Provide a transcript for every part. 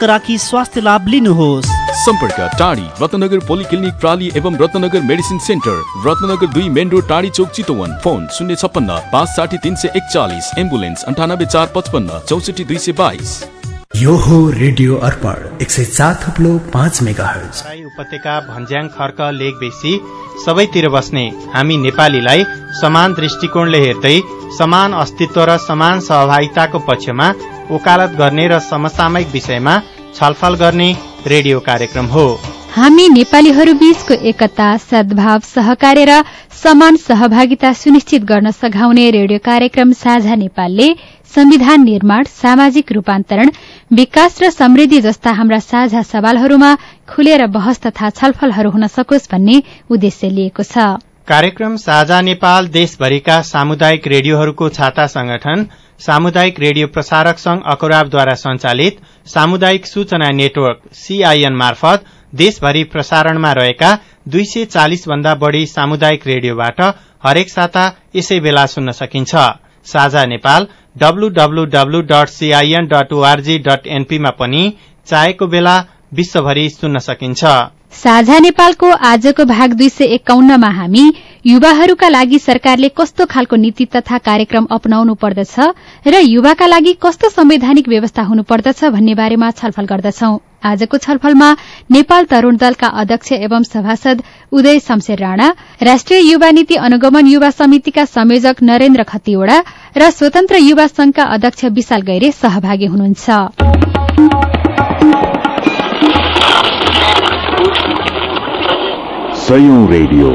मस्तिष्क राखी स्वास्थ्य लाभ लिनुहोस्। सम्पर्क टाढी रत्नगर पोलिक्लिनिक प्राली एवं रत्नगर मेडिसिन सेन्टर रत्नगर दुई मेन रोड टाढी चोक चितवन फोन शून्य छप्पन्न पाँच साठी तिन सय एकचालिस एम्बुलेन्स अन्ठानब्बे चार पचपन्न चौसठी दुई सय बाइस। यो हो रेडियो अर्पण एक सय चार थप्लो पाँच मेगा उपत्यका भन्ज्याङ खर्क लेक बेसी सबैतिर बस्ने हामी नेपालीलाई समान दृष्टिकोणले हेर्दै समान अस्तित्व र समान सहभागिताको पक्षमा वकालत गर्ने र समसामयिक विषयमा छलफल गर्ने रेडियो कार्यक्रम हो। हामी नेपालीहरू बीचको एकता सद्भाव सहकार्य र समान सहभागिता सुनिश्चित गर्न सघाउने रेडियो कार्यक्रम साझा नेपालले संविधान निर्माण सामाजिक रूपान्तरण विकास र समृद्धि जस्ता हाम्रा साझा सवालहरूमा खुलेर बहस तथा छलफलहरू हुन सकोस् भन्ने उद्देश्य लिएको छ। कार्यक्रम साझा नेपाल देशभरिका सामुदायिक रेडियोहरूको छाता संगठन सामुदायिक रेडियो प्रसारक संघ अकुराबद्वारा संचालित सामुदायिक सूचना नेटवर्क सीआईएन मार्फत देशभरि प्रसारणमा रहेका दुई सय चालिस भन्दा बढ़ी सामुदायिक रेडियोबाट हरेक साता यसै बेला सुन्न सकिन्छ। साझा Nepal W W W dot CIN dot ORG dot एनपीमा पनि चाहेको बेला विश्वभरि सुन्न सकिन्छ। साझा नेपालको आजको भाग दुई सय एकाउन्नमा हामी युवाहरूका लागि सरकारले कस्तो खालको नीति तथा कार्यक्रम अपनाउनु पर्दछ र युवाका लागि कस्तो संवैधानिक व्यवस्था हुनुपर्दछ भन्ने बारेमा छलफल गर्दछौ। आजको छलफलमा नेपाल तरूण दलका अध्यक्ष एवं सभासद उदय शमशेर राणा राष्ट्रिय युवा नीति अनुगमन युवा समितिका संयोजक नरेन्द्र खतिवड़ा र स्वतन्त्र युवा संघका अध्यक्ष विशाल गैरे सहभागी हुनुहुन्छ। सयौं रेडियो।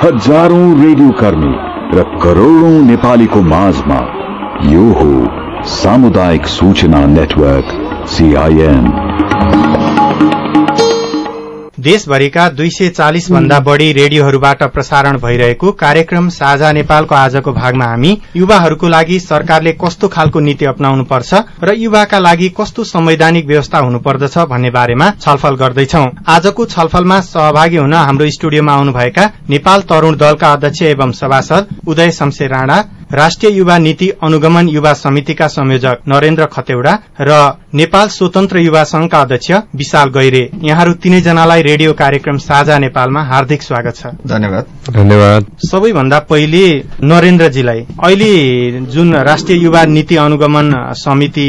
हज़ारों रेडियो कर्मी र करोड़ौं नेपालीको माझमा यो हो सामुदायिक सूचना नेटवर्क सीआईएन देशभरिका दुई सय चालिस भन्दा बढ़ी रेडियोहरूबाट प्रसारण भइरहेको कार्यक्रम साझा नेपालको आजको भागमा हामी युवाहरूको लागि सरकारले कस्तो खालको नीति अप्नाउनु पर्छ र युवाका लागि कस्तो संवैधानिक व्यवस्था हुनुपर्दछ भन्ने बारेमा छलफल गर्दैछौ। आजको छलफलमा सहभागी हुन हाम्रो स्टुडियोमा आउनुभएका नेपाल तरूण दलका अध्यक्ष एवं सभासद उदय शमशेर राणा राष्ट्रिय युवा नीति अनुगमन युवा समितिका संयोजक नरेन्द्र खतेौड़ा र नेपाल स्वतन्त्र युवा संघका अध्यक्ष विशाल गैरे। यहाँहरू तीनैजनालाई रेडियो कार्यक्रम साझा नेपालमा हार्दिक स्वागत छ। धन्यवाद। धन्यवाद। सबैभन्दा पहिले नरेन्द्रजीलाई। अहिले जुन राष्ट्रिय युवा नीति अनुगमन समिति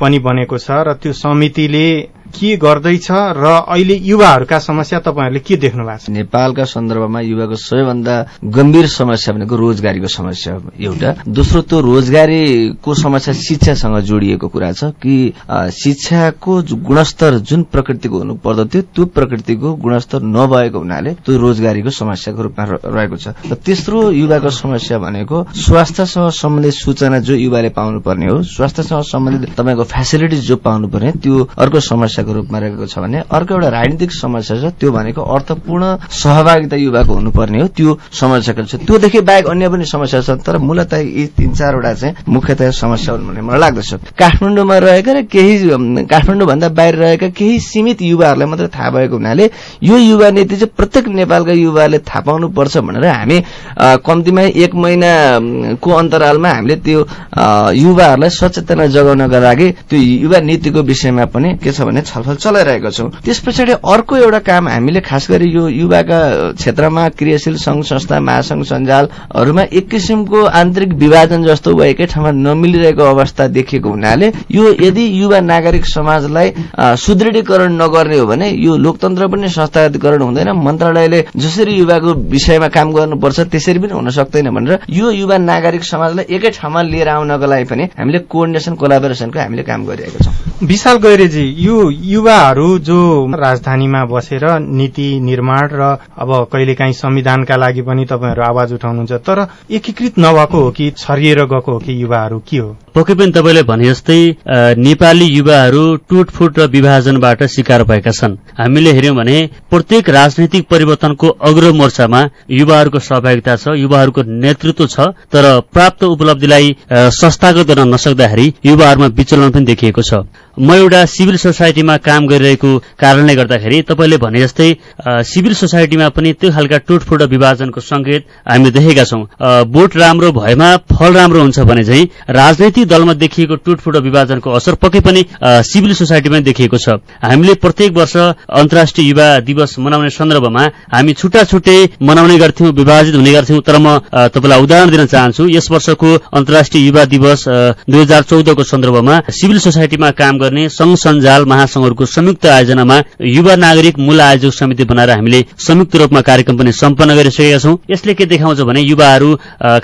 पनि बनेको छ र त्यो समितिले के गर्दैछ र अहिले युवाहरूका समस्या तपाईँहरूले के देख्नु भएको छ? नेपालका सन्दर्भमा युवाको सबैभन्दा गम्भीर समस्या भनेको रोजगारीको समस्या एउटा। दोस्रो त्यो रोजगारीको समस्या शिक्षासँग जोडिएको कुरा छ कि शिक्षाको गुणस्तर जुन प्रकृतिको हुनु पर्दथ्यो त्यो प्रकृतिको गुणस्तर नभएको हुनाले त्यो रोजगारीको समस्याको रूपमा रहेको छ। र तेस्रो युवाको समस्या भनेको स्वास्थ्यसँग सम्बन्धित सूचना जो युवाले पाउनु पर्ने हो स्वास्थ्यसँग सम्बन्धित तपाईँको फेसिलिटिज जो पाउनु पर्ने त्यो अर्को समस्याको रूपमा रहेको छ भने अर्को एउटा राजनीतिक समस्या छ त्यो भनेको अर्थपूर्ण सहभागिता युवाको हुनुपर्ने हो त्यो समस्याको छ। त्योदेखि बाहेक अन्य पनि समस्या छ तर मूलत यी तीन चारवटा चाहिँ मुख्यतया समस्या हुन् भन्ने मलाई लाग्दछ। काठमाडौँमा रहेका र केही काठमाडौँ भन्दा बाहिर रहेका केही सीमित युवाहरूलाई मात्रै थाहा भएको हुनाले यो युवा नीति चाहिँ प्रत्येक नेपालका युवाले थाहा पाउनु पर्छ भनेर हामी कम्तीमा एक महिनाको अन्तरालमा हामीले त्यो युवाहरूलाई सचेतना जगाउनका लागि त्यो युवा नीतिको विषयमा पनि के छ भने छलफल चलाइरहेका छौँ। त्यस पछाडि अर्को एउटा काम हामीले खास गरी यो युवाका क्षेत्रमा क्रियाशील संघ संस्था महासंघ सञ्जालहरूमा एक किसिमको आन्तरिक विभाजन जस्तो वा एकै ठाउँमा नमिलिरहेको अवस्था देखिएको हुनाले यो यदि युवा नागरिक समाजलाई सुदृढीकरण नगर्ने हो भने यो लोकतन्त्र पनि संस्थागतकरण हुँदैन। मन्त्रालयले जसरी युवाको विषयमा काम गर्नुपर्छ त्यसरी पनि हुन सक्दैन भनेर यो युवा नागरिक समाजलाई एकै ठाउँमा लिएर आउनको लागि पनि हामीले कोअर्डिनेसन कोलाबोरेसनको हामीले काम गरिरहेका छौँ। विशाल गैरेजी यो युवाहरू जो राजधानीमा बसेर नीति निर्माण र अब कहिलेकाहीँ संविधानका लागि पनि तपाईँहरू आवाज उठाउनुहुन्छ तर एकीकृत नभएको हो कि छरिएर गएको हो कि युवाहरू के हो? पक्कै पनि तपाईँले भने जस्तै नेपाली युवाहरू टुटफुट र विभाजनबाट शिकार भएका छन्। हामीले हेर्यौं भने प्रत्येक राजनैतिक परिवर्तनको अग्र मोर्चामा युवाहरूको सहभागिता छ युवाहरूको नेतृत्व छ तर प्राप्त उपलब्धिलाई संस्थागत गर्न नसक्दाखेरि युवाहरूमा विचलन पनि देखिएको छ। म एउटा सिभिल सोसाइटीमा काम गरिरहेको कारणले गर्दाखेरि तपाईँले भने जस्तै सिभिल सोसाइटीमा पनि त्यो खालका टुटफुट विभाजनको संकेत हामीले देखेका छौँ। बोट राम्रो भएमा फल राम्रो हुन्छ भने चाहिँ राजनैतिक दलमा देखिएको टुटफुट विभाजनको असर पक्कै पनि सिभिल सोसाइटीमा देखिएको छ। हामीले प्रत्येक वर्ष अन्तर्राष्ट्रिय युवा दिवस मनाउने सन्दर्भमा हामी छुट्टा छुट्टै मनाउने गर्थ्यौं विभाजित हुने गर्थ्यौं। तर म तपाईँलाई उदाहरण दिन चाहन्छु यस वर्षको अन्तर्राष्ट्रिय युवा दिवस दुई हजार चौधको सन्दर्भमा सिभिल सोसाइटीमा काम गर्ने संघ सञ्जाल महासंघहरूको संयुक्त आयोजनामा युवा नागरिक मूल आयोजक समिति बनाएर हामीले संयुक्त रूपमा कार्यक्रम पनि सम्पन्न गरिसकेका छौं। यसले के देखाउँछ भने युवाहरू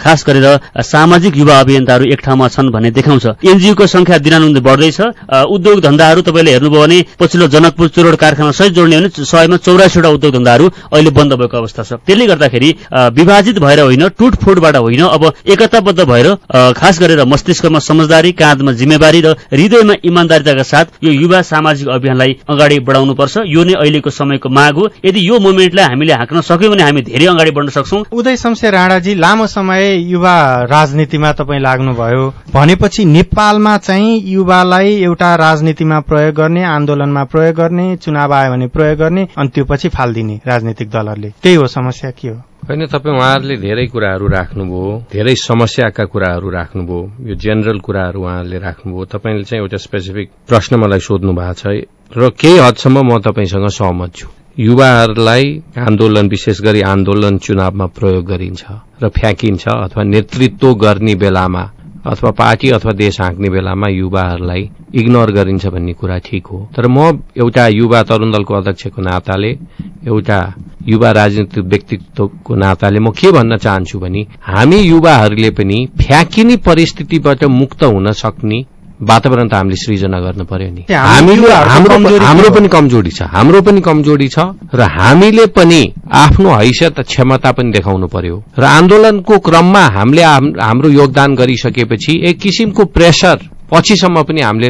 खास गरेर सामाजिक युवा अभियन्ताहरू एक ठाउँमा छन् भन्ने देखाउँछ। एनजिओको संख्या दिनानुदिन बढ्दैछ। उद्योग धन्दाहरू तपाईँले हेर्नुभयो भने पछिल्लो जनकपुर चुरोड कारखाना सहित जोड्ने भने सयमा चौरासीवटा उद्योग धन्दाहरू अहिले बन्द भएको अवस्था छ। त्यसले गर्दाखेरि विभाजित भएर होइन टुटफुटबाट होइन अब एकताबद्ध भएर खास गरेर मस्तिष्कमा समझदारी काँधमा जिम्मेवारी र हृदयमा इमान्दारिताका साथ यो युवा सामाजिक अभियानलाई अगाडि बढाउनुपर्छ। यो नै अहिलेको समयको माग। हो यदि यो मुभमेन्टलाई हामीले हाँक्न सक्यौँ भने हामी धेरै अगाडि बढ्न सक्छौँ। उदय शमशेर राणाजी लामो समय युवा राजनीतिमा तपाईँ लाग्नुभयो। भनेपछि नेपालमा चाहिँ युवालाई एउटा राजनीतिमा प्रयोग गर्ने आन्दोलनमा प्रयोग गर्ने चुनाव आयो भने प्रयोग गर्ने अनि त्यो पछि फालिदिने राजनीतिक दलहरूले। त्यही हो समस्या के हो? होइन तपाईँ उहाँहरूले धेरै कुराहरू राख्नुभयो धेरै समस्याका कुराहरू राख्नुभयो यो जेनरल कुराहरू उहाँहरूले राख्नुभयो तपाईँले चाहिँ एउटा स्पेसिफिक प्रश्न मलाई सोध्नु भएको छ। र केही हदसम्म म तपाईँसँग सहमत छु। युवाहरूलाई आन्दोलन विशेष गरी आन्दोलन चुनावमा प्रयोग गरिन्छ र फ्याँकिन्छ अथवा नेतृत्व गर्ने बेलामा अथवा पार्टी अथवा देश हाँक्ने बेलामा युवाहरूलाई इग्नोर गरिन्छ भन्ने कुरा ठिक हो। तर म एउटा युवा तरुण दलको अध्यक्षको नाताले एउटा युवा राजनीतिक व्यक्तित्वको नाताले म के भन्न चाहन्छु भने हामी युवाहरूले पनि फ्याँकिने परिस्थितिबाट मुक्त हुन सक्ने वातावरण त हामीले सृजना गर्नु पर्यो नि। हाम्रो पनि कमजोरी छ हाम्रो पनि कमजोरी छ र हामीले पनि आफ्नो हैसियत क्षमता पनि देखाउनु पर्यो। र आन्दोलनको क्रममा हामीले हाम्रो योगदान गरिसकेपछि एक किसिमको प्रेसर पछिसम्म पनि हामीले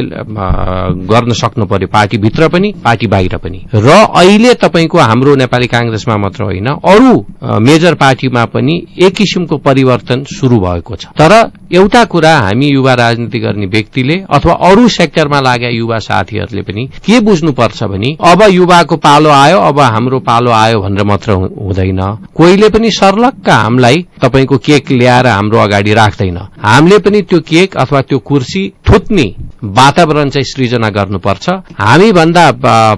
गर्न सक्नु पर्यो पार्टीभित्र पनि पार्टी बाहिर पनि। र अहिले तपाईँको हाम्रो नेपाली कांग्रेसमा मात्र होइन अरू मेजर पार्टीमा पनि एक किसिमको परिवर्तन शुरू भएको छ। तर एउटा कुरा हामी युवा राजनीति गर्ने व्यक्तिले अथवा अरू सेक्टरमा लागेका युवा साथीहरूले पनि के बुझ्नुपर्छ भने अब युवाको पालो आयो अब हाम्रो पालो आयो भनेर मात्र हुँदैन। कोहीले पनि सर्लक्क हामीलाई तपाईँको केक ल्याएर हाम्रो अगाडि राख्दैन। हामीले पनि त्यो केक अथवा त्यो कुर्सी थुत्ने वातावरण चाहिँ सृजना गर्नुपर्छ। हामीभन्दा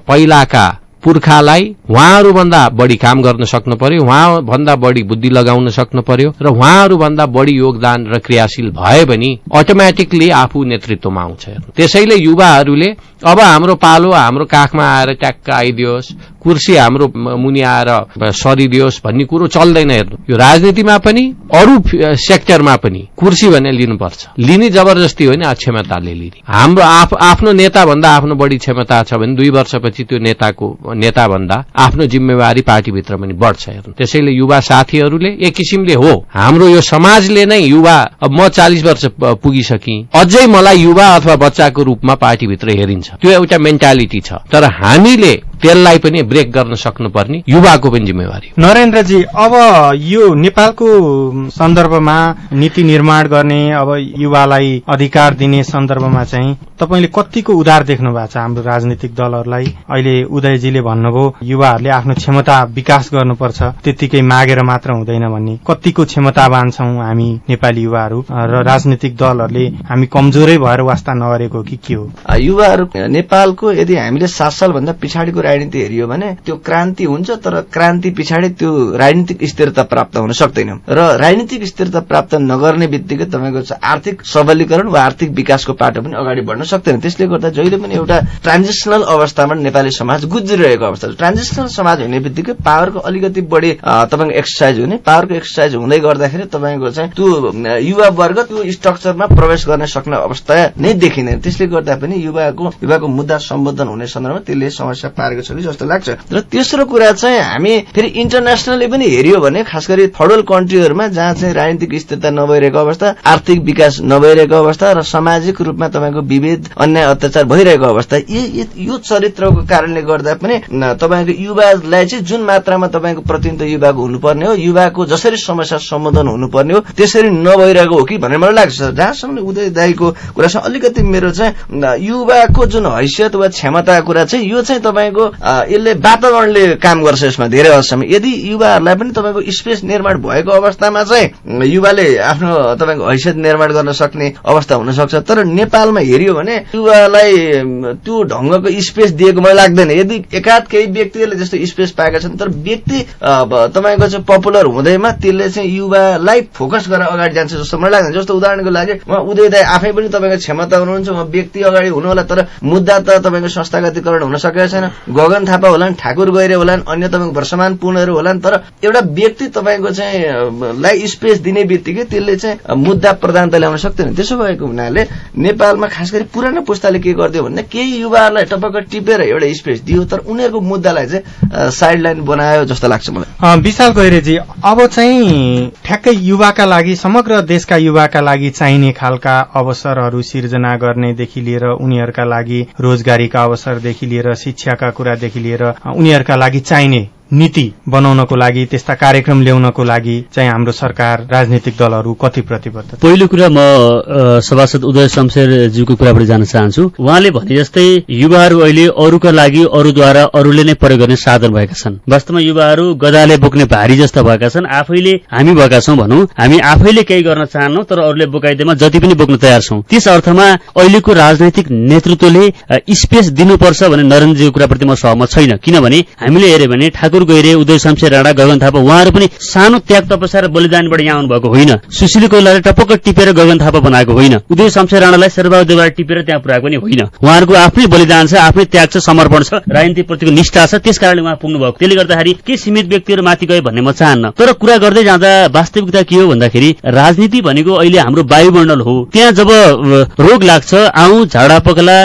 पहिलाका पुर्खालाई उहाँहरूभन्दा बढी काम गर्न सक्नु पर्यो उहाँभन्दा बढी बुद्धि लगाउन सक्नु पर्यो र उहाँहरूभन्दा बढी योगदान र क्रियाशील भए पनि अटोमेटिकली आफू नेतृत्वमा आउँछ त्यसैले युवाहरूले अब हाम्रो पालो हाम्रो काखमा आएर ट्याक्क आइदियोस् कुर्सी हाम्रो मुनि आएर सरिदियोस् भन्ने कुरो चल्दैन हेर्नु। यो राजनीतिमा पनि अरू सेक्टरमा पनि कुर्सी भने लिनुपर्छ। लिने जबरजस्ती होइन क्षमताले लिने। हाम्रो आफ्नो नेता भन्दा आफ्नो बढी क्षमता छ भने दुई वर्षपछि त्यो नेताको नेता भन्दा आफ्नो जिम्मेवारी पार्टीभित्र पनि बढ्छ हेर्नु। त्यसैले युवा साथीहरूले एक किसिमले हो। हाम्रो यो समाजले नै युवा म चालिस वर्ष पुगिसकेँ। अझै मलाई युवा अथवा बच्चाको रूपमा पार्टीभित्र हेरिन्छ। त्यो एउटा मेन्टालिटी छ। तर हामीले त्यसलाई पनि ब्रेक गर्न सक्नुपर्ने युवाको पनि जिम्मेवारी नरेन्द्रजी अब यो नेपालको सन्दर्भमा नीति निर्माण गर्ने अब युवालाई अधिकार दिने सन्दर्भमा चाहिँ तपाईँले कतिको उदार देख्नु भएको छ हाम्रो राजनीतिक दलहरूलाई? अहिले उदयजीले भन्नुभयो युवाहरूले आफ्नो क्षमता विकास गर्नुपर्छ त्यत्तिकै मागेर मात्र हुँदैन भन्ने। कतिको क्षमतावान छौं हामी नेपाली युवाहरू? र राजनीतिक दलहरूले हामी कमजोरै भएर वास्ता नगरेको कि के हो? युवाहरू नेपालको यदि हामीले सात सालभन्दा पछाडिको राजनीति हेरियो भने त्यो क्रान्ति हुन्छ तर क्रान्ति पछाडि त्यो राजनीतिक स्थिरता प्राप्त हुन सक्दैन। र राजनीतिक स्थिरता प्राप्त नगर्ने बित्तिकै तपाईँको आर्थिक सबलीकरण वा आर्थिक विकासको पाटो पनि अगाडि बढ्न सक्दैन। त्यसले गर्दा जहिले पनि एउटा ट्रान्जिसनल अवस्थामा नेपाली समाज गुज्रिरहेको अवस्था छ। ट्रान्जिसनल समाज हुने बित्तिकै पावरको अलिकति बढी तपाईँको एक्सर्साइज हुने। पावरको एक्सर्साइज हुँदै गर्दाखेरि तपाईँको चाहिँ त्यो युवा वर्ग त्यो स्ट्रक्चरमा प्रवेश गर्न सक्ने अवस्था नै देखिँदैन। त्यसले गर्दा पनि युवाको युवाको मुद्दा सम्बोधन हुने सन्दर्भमा त्यसले समस्या पार भइरहेको छ कि जस्तो लाग्छ। र तेस्रो कुरा चाहिँ हामी फेरि इन्टरनेसनली पनि हेऱ्यो भने खास गरी थर्ड कन्ट्रीहरूमा जहाँ चाहिँ राजनीतिक स्थिरता नभइरहेको अवस्था आर्थिक विकास नभइरहेको अवस्था र सामाजिक रूपमा तपाईँको विभेद अन्याय अत्याचार भइरहेको अवस्था यो चरित्रको कारणले गर्दा पनि तपाईँको युवालाई चाहिँ जुन मात्रामा तपाईँको प्रतिनिधित्व युवाको हुनुपर्ने हो युवाको जसरी समस्या सम्बोधन हुनुपर्ने हो त्यसरी नभइरहेको हो कि भन्ने मलाई लाग्छ। जहाँसम्म उदय दाईको कुरासँग अलिकति मेरो चाहिँ युवाको जुन हैसियत वा क्षमताको कुरा चाहिँ यो चाहिँ तपाईँको यसले वातावरणले काम गर्छ यसमा धेरै हदसम्म। यदि युवाहरूलाई पनि तपाईँको स्पेस निर्माण भएको अवस्थामा चाहिँ युवाले आफ्नो तपाईँको हैसियत निर्माण गर्न सक्ने अवस्था हुन सक्छ तर नेपालमा हेऱ्यो भने युवालाई त्यो ढङ्गको स्पेस दिएको मलाई लाग्दैन। यदि एकाध केही व्यक्तिहरूले जस्तो स्पेस पाएका छन् तर व्यक्ति तपाईँको चाहिँ पपुलर हुँदैमा त्यसले चाहिँ युवालाई फोकस गरेर अगाडि जान्छ जस्तो मलाई लाग्दैन। जस्तो उदाहरणको लागि उहाँ उदय दाई आफै पनि तपाईँको क्षमता हुनुहुन्छ उहाँ व्यक्ति अगाडि हुनु होला तर मुद्दा त तपाईँको संस्थागतीकरण हुन सकेको छैन। गगन थापा होलान् ठाकुर गैरे होलान् अन्य तपाईँको वर्षमान पूर्णहरू होलान् तर एउटा व्यक्ति तपाईँको चाहिँ लाई स्पेस दिने बित्तिकै त्यसले चाहिँ मुद्दा प्रधानता ल्याउन सक्दैन। त्यसो भएको हुनाले नेपालमा खास गरी पुरानो पुस्ताले के गरिदियो भन्दा केही युवाहरूलाई टपक्क टिपेर एउटा स्पेस दियो तर उनीहरूको मुद्दालाई चाहिँ साइड बनायो जस्तो लाग्छ मलाई। विशाल गैरेजी अब चाहिँ ठ्याक्कै युवाका लागि समग्र देशका युवाका लागि चाहिने खालका अवसरहरू सिर्जना गर्नेदेखि लिएर उनीहरूका लागि रोजगारीका अवसरदेखि लिएर शिक्षाका कुरादेखि लिएर उनीहरूका लागि चाहिने नीति बनाउनको लागि त्यस्ता कार्यक्रम ल्याउनको लागि चाहिँ हाम्रो सरकार राजनीतिक दलहरू कति प्रतिबद्ध पहिलो कुरा म सभासद उदय शमशेरज्यूको कुराबाट जान चाहन्छु। उहाँले भने जस्तै युवाहरू अहिले अरूका लागि अरूद्वारा अरूले नै प्रयोग गर्ने साधन भएका छन्। वास्तवमा युवाहरू गदाले बोक्ने भारी जस्ता भएका छन्। आफैले हामी भएका छौँ भनौँ। हामी आफैले केही गर्न चाहन्नौ तर अरूले बोकाइदिएमा जति पनि बोक्न तयार छौँ। त्यस अर्थमा अहिलेको राजनैतिक नेतृत्वले स्पेस दिनुपर्छ भने नरेन्द्रजीको कुराप्रति म सहमत छैन। किनभने हामीले हेऱ्यो भने ठाकुर ठाकुर गैरे उदय शमशेर राणा गगन थापा उहाँहरू पनि सानो त्याग तपस्या र बलिदानबाट यहाँ आउनुभएको होइन। सुशील कोइलाले टपक्क टिपेर गगन थापा बनाएको होइन। उदय शमशेर राणालाई शेरबहादुरबाट टिपेर त्यहाँ पुऱ्याएको पनि होइन। उहाँहरूको आफ्नै बलिदान छ आफ्नै त्याग छ समर्पण छ राजनीतिप्रतिको निष्ठा छ त्यस कारणले उहाँ पुग्नु भएको त्यसले गर्दाखेरि के सीमित व्यक्तिहरू माथि गए भन्ने म चाहन्न। तर कुरा गर्दै जाँदा वास्तविकता के हो भन्दाखेरि राजनीति भनेको अहिले हाम्रो वायुमण्डल हो। त्यहाँ जब रोग लाग्छ आउँ झाडा पकला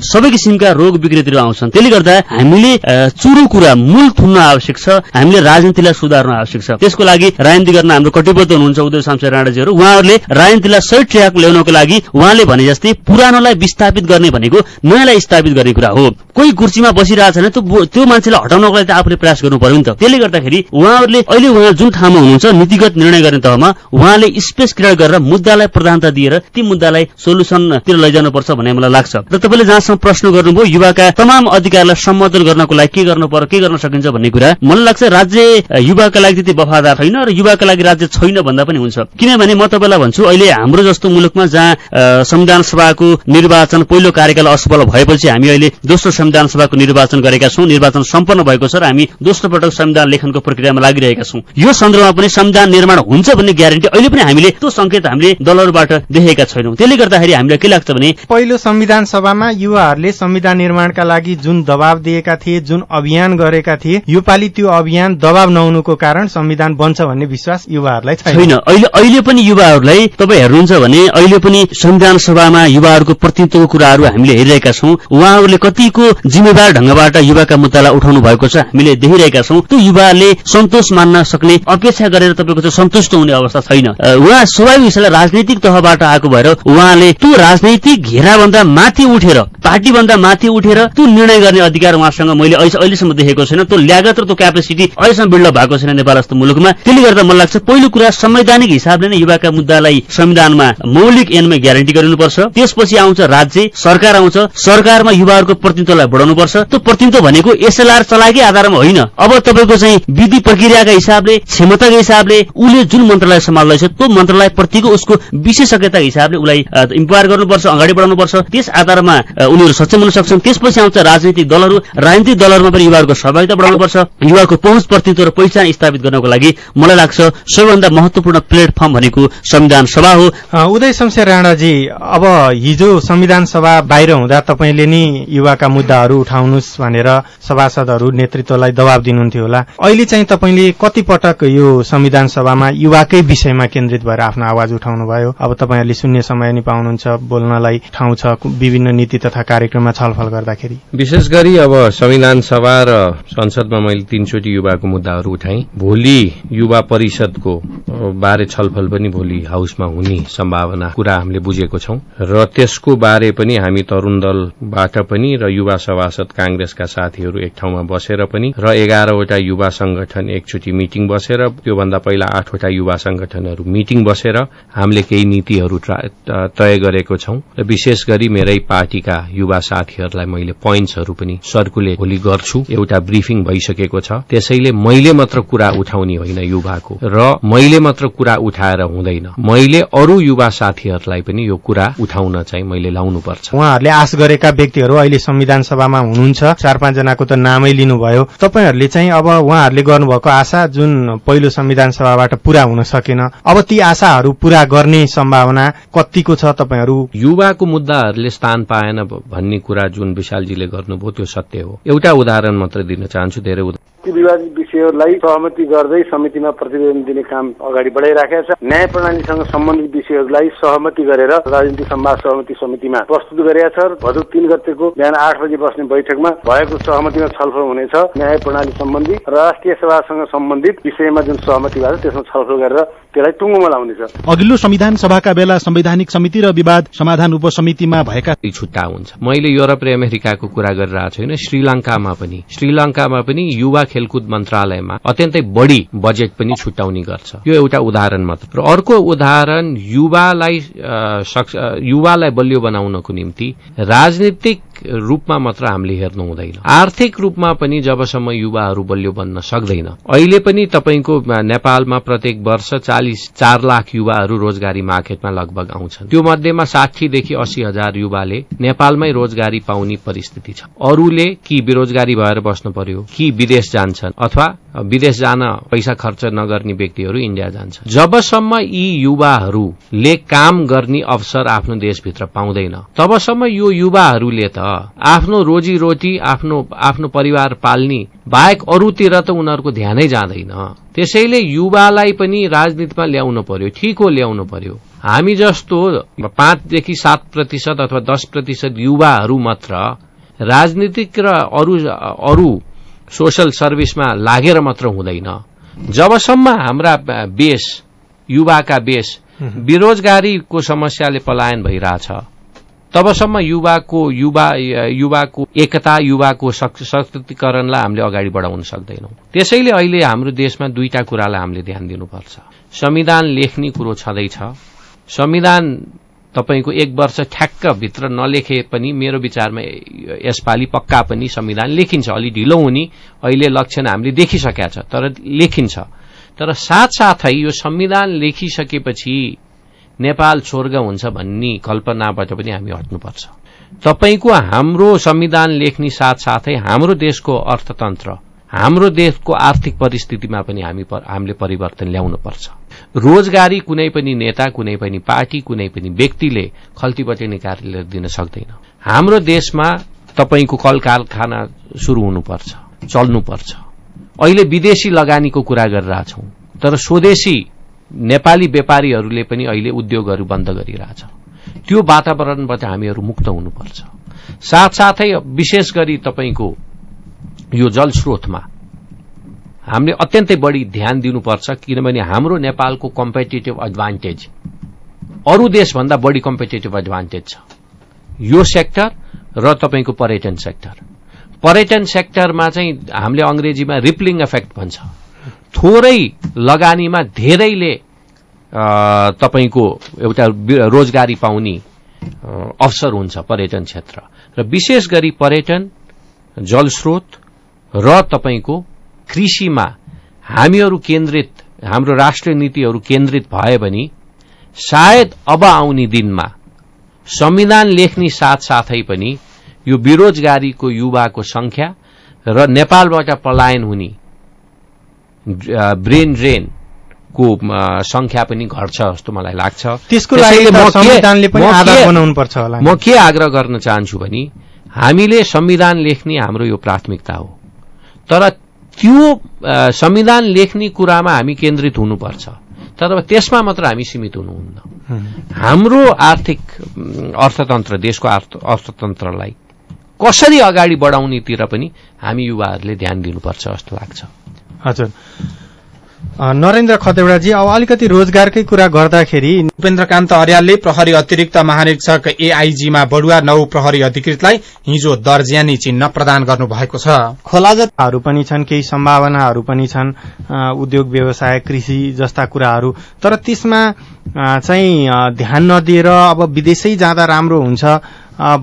सबै किसिमका रोग विकृतिहरू आउँछन्। त्यसले गर्दा हामीले चुरो कुरा मूल थुन्न आवश्यक छ। हामीले राजनीतिलाई सुधार्न आवश्यक छ। त्यसको लागि राजनीति गर्न हाम्रो कटिबद्ध हुनुहुन्छ उदय शमशेर राणाजीहरू। उहाँहरूले राजनीतिलाई सही ट्र्याक ल्याउनको लागि उहाँले भने जस्तै पुरानोलाई विस्थापित गर्ने भनेको नयाँलाई स्थापित गर्ने कुरा हो। कोही कुर्सीमा बसिरहेछ भने त्यो मान्छेलाई हटाउनको लागि त आफूले प्रयास गर्नु पर्यो नि त। त्यसले गर्दाखेरि उहाँहरूले अहिले उहाँ जुन ठाउँमा हुनुहुन्छ नीतिगत निर्णय गर्ने तहमा उहाँले स्पेस क्रिएट गरेर मुद्दालाई प्रधानता दिएर ती मुद्दालाई सोल्युसनतिर लैजानुपर्छ भन्ने मलाई लाग्छ। र तपाईँले जहाँसम्म प्रश्न गर्नुभयो युवाका तमाम अधिकारलाई सम्बोधन गर्नको लागि के गर्नु पर्यो के गर्न सकिन्छ भन्ने कुरा मलाई लाग्छ राज्य युवाका लागि त्यति वफादार छैन र युवाका लागि राज्य छैन भन्दा पनि हुन्छ। किनभने म तपाईँलाई भन्छु अहिले हाम्रो जस्तो मुलुकमा जहाँ संविधान सभाको निर्वाचन पहिलो कार्यकाल असफल भएपछि हामी अहिले दोस्रो संविधान सभाको निर्वाचन गरेका छौँ निर्वाचन सम्पन्न भएको छ र हामी दोस्रो पटक संविधान लेखनको प्रक्रियामा लागिरहेका छौँ। यो सन्दर्भमा पनि संविधान निर्माण हुन्छ भन्ने ग्यारेन्टी अहिले पनि हामीले त्यो संकेत हामीले दलहरूबाट देखेका छैनौँ। त्यसले गर्दाखेरि हामीलाई के लाग्छ भने पहिलो संविधान सभामा युवाहरूले संविधान निर्माणका लागि जुन दबाव दिएका थिए जुन अभियान गरेका थिए योपालि त्यो अभियान दबाव नहुनुको कारण संविधान बन्छ भन्ने विश्वास युवाहरूलाई छैन। अहिले अहिले पनि युवाहरूलाई तपाईँ हेर्नुहुन्छ भने अहिले पनि संविधान सभामा युवाहरूको प्रतिनिधित्वको कुराहरू हामीले हेरिरहेका छौँ। उहाँहरूले कतिको जिम्मेवार ढंगबाट युवाका मुद्दालाई उठाउनु भएको छ हामीले देखिरहेका छौँ। त्यो युवाले सन्तोष मान्न सक्ने अपेक्षा गरेर तपाईँको चाहिँ सन्तुष्ट हुने अवस्था छैन। उहाँ स्वाभाविक हिसाबले राजनैतिक तहबाट आएको भएर उहाँले त्यो राजनैतिक घेराभन्दा माथि उठेर पार्टीभन्दा माथि उठेर त्यो निर्णय गर्ने अधिकार उहाँसँग मैले अहिलेसम्म देखेको छैन। त्यो ल्यागत त्यो क्यापेसिटी अहिलेसम्म बिल्डअप भएको छैन नेपाल जस्तो मुलुकमा। त्यसले गर्दा मलाई लाग्छ पहिलो कुरा संवैधानिक हिसाबले नै युवाका मुद्दालाई संविधानमा मौलिक एनमा ग्यारेन्टी गरिनुपर्छ। त्यसपछि आउँछ राज्य सरकार आउँछ। सरकारमा युवाहरूको प्रतिनिधित्वलाई बढाउनुपर्छ। त्यो प्रतिनिधित्व भनेको एसएलआर चलाएकै आधारमा होइन। अब तपाईँको चाहिँ विधि प्रक्रियाका हिसाबले क्षमताको हिसाबले उसले जुन मन्त्रालय सम्हाल्दैछ त्यो मन्त्रालय प्रतिको उसको विशेषज्ञताको हिसाबले उसलाई इम्पायर गर्नुपर्छ अगाडि बढाउनुपर्छ। त्यस आधारमा उनीहरू सक्षम हुन सक्छन्। त्यसपछि आउँछ राजनैतिक दलहरू। राजनीतिक दलहरूमा पनि युवाहरूको सहभागिता बढाउनुपर्छ। युवाको पहुँच प्रतित्व र पहिचान स्थापित गर्नको लागि मलाई लाग्छ सबैभन्दा महत्वपूर्ण प्लेटफर्म भनेको संविधान सभा हो। उदय शमशेर राणाजी अब हिजो संविधान सभा बाहिर हुँदा तपाईँले नि युवाका मुद्दाहरू उठाउनुहोस् भनेर सभासदहरू नेतृत्वलाई दबाब दिनुहुन्थ्यो होला। अहिले चाहिँ तपाईँले कति पटक यो संविधान सभामा युवाकै विषयमा केन्द्रित भएर आफ्नो आवाज उठाउनु भयो अब तपाईँहरूले शून्य समय नि पाउनुहुन्छ बोल्नलाई ठाउँ छ विभिन्न नीति तथा कार्यक्रममा छलफल गर्दाखेरि। विशेष गरी अब संविधान सभा र संसदमा मैले तीनचोटि युवाको मुद्दाहरू उठाएँ। भोलि युवा परिषदको बारे छलफल पनि भोलि हाउसमा हुने सम्भावना कुरा हामीले बुझेको छौं। र त्यसको बारे पनि हामी तरूण दलबाट पनि र युवा सभासद कांग्रेसका साथीहरू एक ठाउँमा बसेर पनि र एघारवटा युवा संगठन एकचोटि मिटिङ बसेर त्योभन्दा पहिला आठवटा युवा संगठनहरू मिटिङ बसेर हामीले केही नीतिहरू तय गरेको छौं। र विशेष गरी मेरै पार्टीका युवा साथीहरूलाई मैले पोइन्ट्सहरू पनि सर्कुलेट भोलि गर्छु। एउटा ब्रिफिङ भइसकेको छ त्यसैले मैले मात्र कुरा उठाउने होइन युवाको। र मैले मात्र कुरा उठाएर हुँदैन। मैले अरू युवा साथीहरूलाई पनि यो कुरा उठाउन चाहिँ मैले लाउनुपर्छ। उहाँहरूले आश गरेका व्यक्तिहरू अहिले संविधान सभामा हुनुहुन्छ। चार पाँचजनाको त नामै लिनुभयो। तपाईँहरूले चाहिँ अब उहाँहरूले गर्नुभएको आशा जुन पहिलो संविधान सभाबाट पूरा हुन सकेन अब ती आशाहरू पूरा गर्ने सम्भावना कतिको छ तपाईँहरू? युवाको मुद्दाहरूले स्थान पाएन भन्ने कुरा जुन विशालजीले गर्नुभयो त्यो सत्य हो। एउटा उदाहरण मात्र दिन चाहन्छु धेरै ती विवादित विषयहरूलाई सहमति गर्दै समितिमा प्रतिवेदन दिने काम अगाडि बढाइराखेका छ। न्याय प्रणालीसँग सम्बन्धित विषयहरूलाई सहमति गरेर राजनीतिक संवाद सहमति समितिमा प्रस्तुत गरेका छ भदौ तीन गतेको बिहान आठ बजे बस्ने बैठकमा भएको सहमतिमा छलफल हुनेछ। न्याय प्रणाली सम्बन्धी र राष्ट्रिय सभासँग सम्बन्धित विषयमा जुन सहमति भएको छ त्यसमा छलफल गरेर त्यसलाई टुङ्गोमा लाउनेछ। अघिल्लो संविधान सभाका बेला संवैधानिक समिति र विवाद समाधान उपसमितिमा भएका यी छुट्टा हुन्छ। मैले युरोप र अमेरिकाको कुरा गरिरहेको छैन श्रीलंकामा पनि। श्रीलंकामा पनि युवा खेलकुद मन्त्रालयमा अत्यन्तै बढी बजेट पनि छुट्याउने गर्छ। यो एउटा उदाहरण मात्र। र अर्को उदाहरण युवालाई युवालाई बलियो बनाउनको निम्ति राजनीतिक रूपमा मात्र हामीले हेर्नु हुँदैन। आर्थिक रूपमा पनि जबसम्म युवाहरू बलियो बन्न सक्दैन। अहिले पनि तपाईँको नेपालमा प्रत्येक वर्ष चालिस चार लाख युवाहरू रोजगारी मार्केटमा लगभग आउँछन्। त्यो मध्येमा साठीदेखि अस्सी हजार युवाले नेपालमै रोजगारी पाउने परिस्थिति छ। अरूले कि बेरोजगारी भएर बस्नु पर्यो कि विदेश जान्छन् अथवा विदेश जान पैसा खर्च नगर्ने व्यक्तिहरू इन्डिया जान्छन् जबसम्म यी युवाहरूले काम गर्ने अवसर आफ्नो देशभित्र पाउँदैन तबसम्म यो युवाहरूले त आफ्नो रोजीरोटी आफ्नो आफ्नो परिवार पाल्ने बाहेक अरूतिर त उनीहरूको ध्यानै जाँदैन। त्यसैले युवालाई पनि राजनीतिमा ल्याउनु पर्यो ठिक हो ल्याउनु पर्यो। हामी जस्तो पाँचदेखि सात प्रतिशत अथवा दस प्रतिशत युवाहरू मात्र राजनीतिक र अरू अरू सोसल सर्भिसमा लागेर मात्र हुँदैन। जबसम्म हाम्रा बेस युवाका बेस बेरोजगारीको समस्याले पलायन भइरहेछ। तबसम्म युवाको युवा युवाको एकता युवाको सशक्तिकरणलाई हामीले अगाडि बढाउन सक्दैनौं। त्यसैले अहिले हाम्रो देशमा दुईटा कुरालाई हामीले ध्यान दिनुपर्छ। संविधान लेख्ने कुरो छँदैछ। संविधान तपाईँको एक वर्ष ठ्याक्क भित्र नलेखे पनि मेरो विचारमा यसपालि पक्का पनि संविधान लेखिन्छ। अलि ढिलो हुने अहिले लक्षण हामीले देखिसकेका छ तर लेखिन्छ। तर साथसाथै यो संविधान लेखिसकेपछि नेपाल स्वर्ग हुन्छ भन्ने कल्पनाबाट पनि हामी हट्नुपर्छ। तपाईँको हाम्रो संविधान लेख्ने साथसाथै हाम्रो देशको अर्थतन्त्र हाम्रो देशको आर्थिक परिस्थितिमा पनि हामी हामीले परिवर्तन ल्याउनुपर्छ। रोजगारी कुनै पनि नेता कुनै पनि पार्टी कुनै पनि व्यक्तिले खल्ती बटेनी कार्यालय दिन सक्दैन। हाम्रो देशमा तपाईँको कल कारखाना शुरू हुनुपर्छ चल्नुपर्छ। अहिले विदेशी लगानीको कुरा गरिरहेछौं तर स्वदेशी नेपाली व्यापारीहरूले पनि अहिले उद्योगहरू बन्द गरिरहेछ। त्यो वातावरणबाट हामीहरू मुक्त हुनुपर्छ। साथसाथै विशेष गरी तपाईँको यो जलस्रोतमा हामीले अत्यन्तै बढी ध्यान दिनुपर्छ किनभने हाम्रो नेपालको कम्पिटेटिभ एडभान्टेज अरू देशभन्दा बढी कम्पिटेटिभ एडभान्टेज छ। यो सेक्टर र तपाईँको पर्यटन सेक्टर पर्यटन सेक्टरमा चाहिँ हामीले अंग्रेजीमा रिप्लिङ इफेक्ट भन्छ। थोरै लगानीमा धेरैले तपाईँको एउटा रोजगारी पाउने अवसर हुन्छ पर्यटन क्षेत्र। र विशेष गरी पर्यटन जलस्रोत र तपाईँको कृषिमा हामीहरू केन्द्रित हाम्रो राष्ट्रिय नीतिहरू केन्द्रित भए भने सायद अब आउने दिनमा संविधान लेख्ने साथसाथै पनि यो बेरोजगारीको युवाको संख्या र नेपालबाट पलायन हुने ब्रेन ड्रेन को संख्या पनि घट्छ जस्तो मलाई लाग्छ। त्यसको लागि म के आग्रह गर्न चाहन्छु भने हामीले संविधान लेख्ने हाम्रो यो प्राथमिकता हो। तर त्यो संविधान लेख्ने कुरामा हामी केन्द्रित हुनुपर्छ। तर त्यसमा मात्र हामी सीमित हुनुहुन्न। हाम्रो आर्थिक अर्थतन्त्र देशको अर्थ अर्थतन्त्रलाई कसरी अगाडि बढाउनेतिर पनि हामी युवाहरूले ध्यान दिनुपर्छ जस्तो लाग्छ। हजुर। नरेन्द्र खतेवडाजी अब अलिकति रोजगारकै कुरा गर्दाखेरि उपेन्द्रकान्त अर्यालले प्रहरी अतिरिक्त महानिरीक्षक एआईजीमा बढुवा नौ प्रहरी अधिकृतलाई हिजो दर्ज्यानी चिन्ह प्रदान गर्नुभएको छ। खोलाजतहरू पनि छन् केही सम्भावनाहरू पनि छन् उद्योग व्यवसाय कृषि जस्ता कुराहरू। तर त्यसमा चाहिँ ध्यान नदिएर अब विदेशै जाँदा राम्रो हुन्छ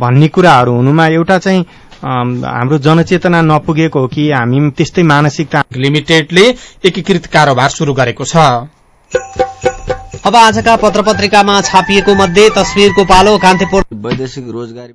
भन्ने कुराहरू हुनुमा एउटा चाहिँ हाम्रो जनचेतना नपुगेको हो कि हामी त्यस्तै मानसिकता लिमिटेडले एकीकृत कारोबार शुरू गरेको छ। अब आजका पत्र पत्रिकामा छापिएको मध्ये तस्विरको पालो कान्तिपुर वैदेशिक रोजगारी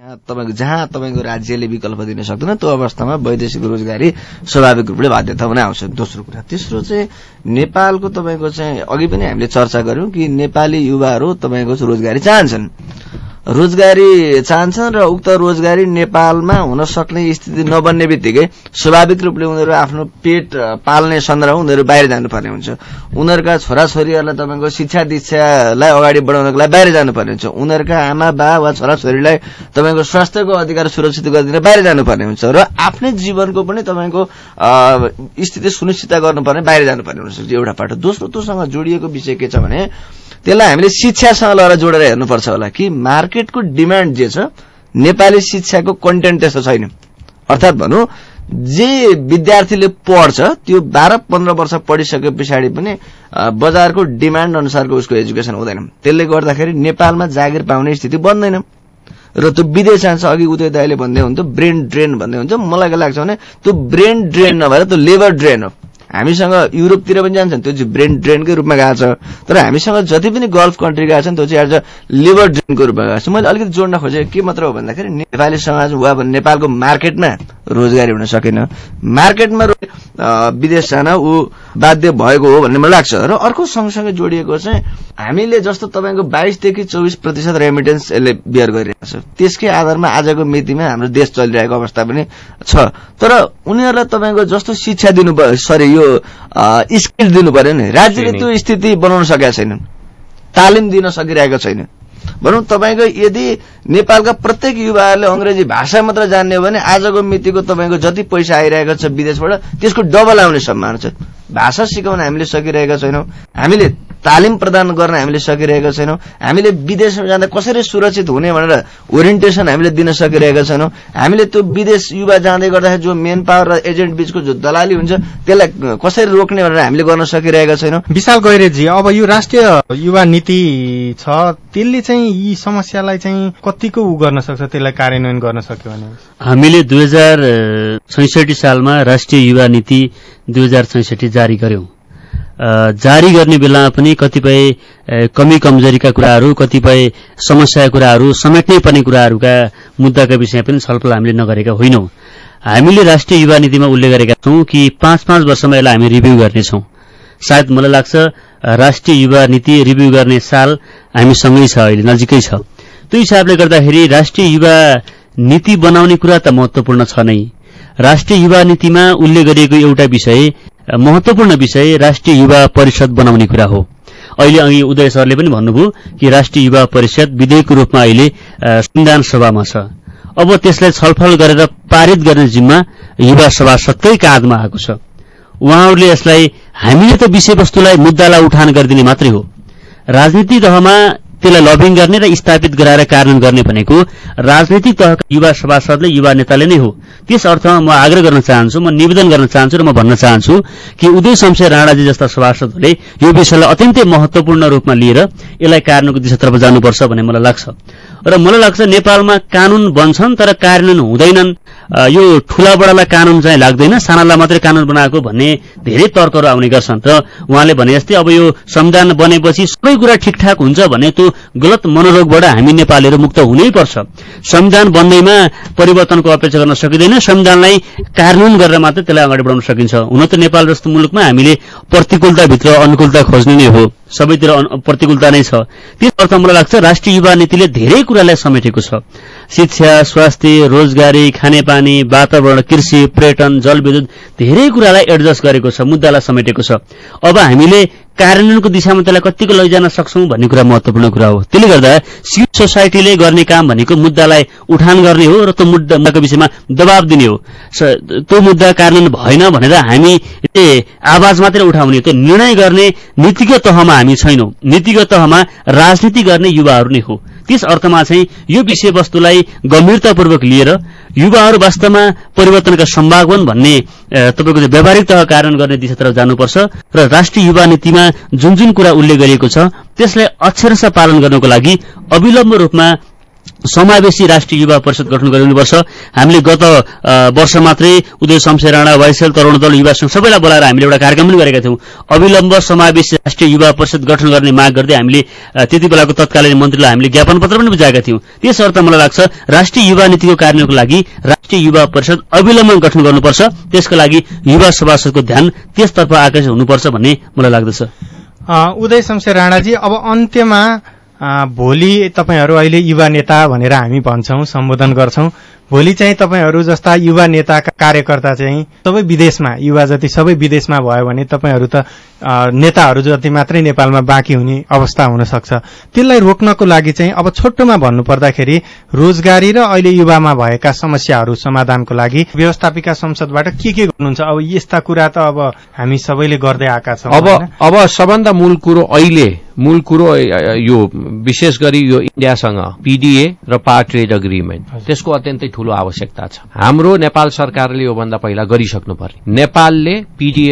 त्यहाँ तपाईँको जहाँ तपाईँको राज्यले विकल्प दिन सक्दैन त्यो अवस्थामा वैदेशिक रोजगारी स्वाभाविक रूपले बाध्यता हुन आउँछ। दोस्रो कुरा। तेस्रो चाहिँ नेपालको तपाईँको चाहिँ अघि पनि हामीले चर्चा गर्यौं कि नेपाली युवाहरू तपाईँको रोजगारी चाहन्छन्। रोजगारी चाहन्छन् र उक्त रोजगारी नेपालमा हुन सक्ने स्थिति नबन्ने बित्तिकै स्वाभाविक रूपले उनीहरू आफ्नो पेट पाल्ने सन्दर्भमा उनीहरू बाहिर जानुपर्ने हुन्छ। उनीहरूका छोराछोरीहरूलाई तपाईँको शिक्षा दीक्षालाई अगाडि बढाउनको लागि बाहिर जानुपर्ने हुन्छ। उनीहरूका आमा बा वा छोराछोरीलाई तपाईँको स्वास्थ्यको अधिकार सुरक्षित गरिदिन बाहिर जानुपर्ने हुन्छ र आफ्नै जीवनको पनि तपाईँको स्थिति सुनिश्चित गर्नुपर्ने बाहिर जानुपर्ने हुन्छ। एउटा पाटो। दोस्रो त्योसँग जोडिएको विषय के छ भने त्यसलाई हामीले शिक्षासँग लगेर जोडेर हेर्नुपर्छ होला कि मार्केटको डिमान्ड जे छ नेपाली शिक्षाको कन्टेन्ट त्यस्तो छैन। अर्थात् भनौँ जे विद्यार्थीले पढ्छ त्यो बाह्र पन्ध्र वर्ष पढिसके पछाडि पनि बजारको डिमान्ड अनुसारको उसको एजुकेसन हुँदैन। त्यसले गर्दाखेरि नेपालमा जागिर पाउने स्थिति बन्दैन। र त्यो विदेश जान्छ अघि उदय दाईले भन्दै हुन्थ्यो ब्रेन ड्रेन भन्दै हुन्थ्यो मलाई के लाग्छ भने त्यो ब्रेन ड्रेन नभएर त्यो लेबर ड्रेन हो। हामीसँग युरोपतिर पनि जान्छन् त्यो चाहिँ ब्रेन ड्रेनकै रूपमा गएको छ। तर हामीसँग जति पनि गल्फ कन्ट्री गएको छ नि त्यो चाहिँ आज लिभर ड्रेनको रूपमा गएको छ। मैले अलिकति जोड्न खोजेको के मात्र हो भन्दाखेरि नेपाली समाज वा नेपालको मार्केटमा रोजगारी हुन सकेन। मार्केटमा विदेश जान ऊ बाध्य भएको हो भन्ने मलाई लाग्छ। र अर्को सँगसँगै जोडिएको चाहिँ हामीले जस्तो तपाईँको बाइसदेखि चौबिस प्रतिशत रेमिटेन्स यसले बियर गरिरहेको छ। त्यसकै आधारमा आजको मितिमा हाम्रो देश चलिरहेको अवस्था पनि छ। तर उनीहरूलाई तपाईँको जस्तो शिक्षा दिनु सरी यो स्किल दिनु पर्यो नि। राज्यले त्यो स्थिति बनाउन सकेका छैनन्। तालिम दिन सकिरहेको छैन भनौँ तपाईँको यदि नेपालका प्रत्येक युवाहरूले अङ्ग्रेजी भाषा मात्र जान्ने हो भने आजको मितिको तपाईँको जति पैसा आइरहेको छ विदेशबाट त्यसको डबल आउने सम्भावना छ। भाषा सिकाउन हामीले सकिरहेका छैनौँ। हामीले तालिम प्रदान गर्न हामीले सकिरहेका छैनौँ। हामीले विदेशमा जाँदा कसरी सुरक्षित हुने भनेर ओरिएन्टेसन हामीले दिन सकिरहेका छैनौँ। हामीले त्यो विदेश युवा जाँदै गर्दाखेरि जो मेन पावर र एजेन्ट बीचको जो दलाली हुन्छ त्यसलाई कसरी रोक्ने भनेर हामीले गर्न सकिरहेका छैनौँ। विशाल गैरेजी अब यो राष्ट्रिय युवा नीति छ त्यसले चाहिँ यी समस्यालाई चाहिँ कतिको उ गर्न सक्छ त्यसलाई कार्यान्वयन गर्न सक्यो भने? हामीले दुई हजार छैसठी सालमा राष्ट्रिय युवा नीति दुई हजार छैसठी जारी गर्यौं। जारी गर्ने बेलामा पनि कतिपय कमी कमजोरीका कुराहरू कतिपय समस्याका कुराहरू समेट्नै पर्ने कुराहरूका मुद्दाका विषय पनि छलफल हामीले नगरेका होइनौं। हामीले राष्ट्रिय युवा नीतिमा उल्लेख गरेका छौं कि पाँच पाँच वर्षमा यसलाई हामी रिभ्यू गर्नेछौं। सायद मलाई लाग्छ राष्ट्रिय युवा नीति रिभ्यू गर्ने साल हामीसँगै छ अहिले नजिकै छ। त्यो हिसाबले गर्दाखेरि राष्ट्रिय युवा नीति बनाउने कुरा त महत्वपूर्ण छ नै। राष्ट्रिय युवा नीतिमा उल्लेख गरिएको एउटा विषय महत्वपूर्ण विषय राष्ट्रिय युवा परिषद बनाउने कुरा हो। अहिले अघि उदय सरले पनि भन्नुभयो कि राष्ट्रिय युवा परिषद विधेयकको रूपमा अहिले संविधान सभामा छ। अब त्यसलाई छलफल गरेर पारित गर्ने जिम्मा युवा सभासदकै काँधमा आएको छ। उहाँहरूले यसलाई हामीले त विषयवस्तुलाई मुद्दालाई उठान गरिदिने मात्रै हो। राजनीति तहमा त्यसलाई लबिङ गर्ने र स्थापित गराएर कार्यान्वयन गर्ने भनेको राजनैतिक तहका युवा सभासदले युवा नेताले नै हो। त्यस अर्थमा म आग्रह गर्न चाहन्छु म निवेदन गर्न चाहन्छु र म भन्न चाहन्छु कि उदय शमशेर राणाजी जस्ता सभासदहरूले यो विषयलाई अत्यन्तै महत्वपूर्ण रूपमा लिएर यसलाई कार्यान्वयनको दिशातर्फ जानुपर्छ भन्ने मलाई लाग्छ। र मलाई लाग्छ नेपालमा कानून बन्छन् तर कार्यान्वयन हुँदैनन्। यो ठूला बडालाई कानून चाहिँ लाग्दैन सानालाई मात्रै कानून बनाएको भन्ने धेरै तर्कहरू आउने गर्छन्। र उहाँले भने जस्तै अब यो संविधान बनेपछि सबै कुरा ठिकठाक हुन्छ भने त्यो गलत मनोरोगबाट हामी नेपालीहरू मुक्त हुनै पर्छ। संविधान बन्दैमा परिवर्तनको अपेक्षा गर्न सकिँदैन संविधानलाई कार्यान्वयन गरेर मात्रै त्यसलाई अगाडि बढाउन सकिन्छ। हुन त नेपाल जस्तो मुलुकमा हामीले प्रतिकूलताभित्र अनुकूलता खोज्ने नै हो। सबैतिर प्रतिकूलता नै छ। त्यस अर्थ मलाई लाग्छ राष्ट्रिय युवा नीतिले धेरै कुरालाई समेटेको छ। शिक्षा स्वास्थ्य रोजगारी खानेपानी वातावरण कृषि पर्यटन जलविद्युत धेरै कुरालाई एडजस्ट गरेको छ मुद्दालाई समेटेको छ। अब हामीले कार्यान्वयनको दिशामा त्यसलाई कतिको लैजान सक्छौं भन्ने कुरा महत्वपूर्ण कुरा हो। त्यसले गर्दा सिभिल सोसाइटीले गर्ने काम भनेको मुद्दालाई उठान गर्ने हो र त्यो मुद्दाको विषयमा दबाब दिने हो। त्यो मुद्दा कार्यान्वयन भएन भनेर हामी आवाज मात्रै उठाउने त्यो निर्णय गर्ने नीतिगत तहमा हामी छैनौं। नीतिगत तहमा राजनीति गर्ने युवाहरू नै हो। त्यस अर्थमा चाहिँ यो विषयवस्तुलाई गम्भीरतापूर्वक लिएर युवाहरू वास्तवमा परिवर्तनका सम्भाग हुन् भन्ने तपाईँको व्यावहारिक तह कार्यान्वयन गर्ने दिशातर्फ जानुपर्छ र राष्ट्रिय युवा नीतिमा जुन जुन कुरा उल्लेख गरिएको छ त्यसलाई अक्षरशः पालन गर्नको लागि अविलम्ब रूपमा समावेशी राष्ट्रिय युवा परिषद गठन गरिनुपर्छ। हामीले गत वर्ष मात्रै उदय शमशेर राणा वाइसेल तरुण दल युवा संघ सबैलाई बोलाएर हामीले एउटा कार्यक्रम पनि गरेका थियौं। अविलम्ब समावेशी राष्ट्रिय युवा परिषद गठन गर्ने माग गर्दै हामीले त्यति बेलाको तत्कालीन मन्त्रीलाई हामीले ज्ञापन पत्र पनि बुझाएका थियौं। त्यस अर्थ मलाई लाग्छ राष्ट्रिय युवा नीतिको कार्यान्वयनको लागि राष्ट्रिय युवा परिषद अविलम्ब गठन गर्नुपर्छ। त्यसको लागि युवा सभासदको ध्यान त्यसतर्फ आकर्षित हुनुपर्छ भन्ने मलाई लाग्दछ। उदय शमशेर राणाजी अब अन्त्यमा भोलि तपाईँहरू अहिले युवा नेता भनेर हामी भन्छौं सम्बोधन गर्छौं। भोलि चाहिँ तपाईँहरू जस्ता युवा नेताका कार्यकर्ता चाहिँ सबै विदेशमा युवा जति सबै विदेशमा भयो भने तपाईँहरू त नेताहरू जति मात्रै नेपालमा बाँकी हुने अवस्था हुन सक्छ त्यसलाई रोक्नको लागि चाहिँ अब छोटोमा भन्नु पर्दाखेरि रोजगारी र अहिले युवामा भएका समस्याहरू समाधानको लागि व्यवस्थापिका संसदबाट के के गर्नुहुन्छ? अब यस्ता कुरा त अब हामी सबैले गर्दै आएका छौँ अब? अब सबभन्दा मूल कुरो अहिले मूल कुरो यो विशेष गरी यो इन्डियासँग पीडीए र पावर ट्रेड अग्रिमेन्ट त्यसको अत्यन्तै ठूलो आवश्यकता छ। हाम्रो नेपाल सरकारले योभन्दा पहिला गरिसक्नु पर्ने। नेपालले पीडीए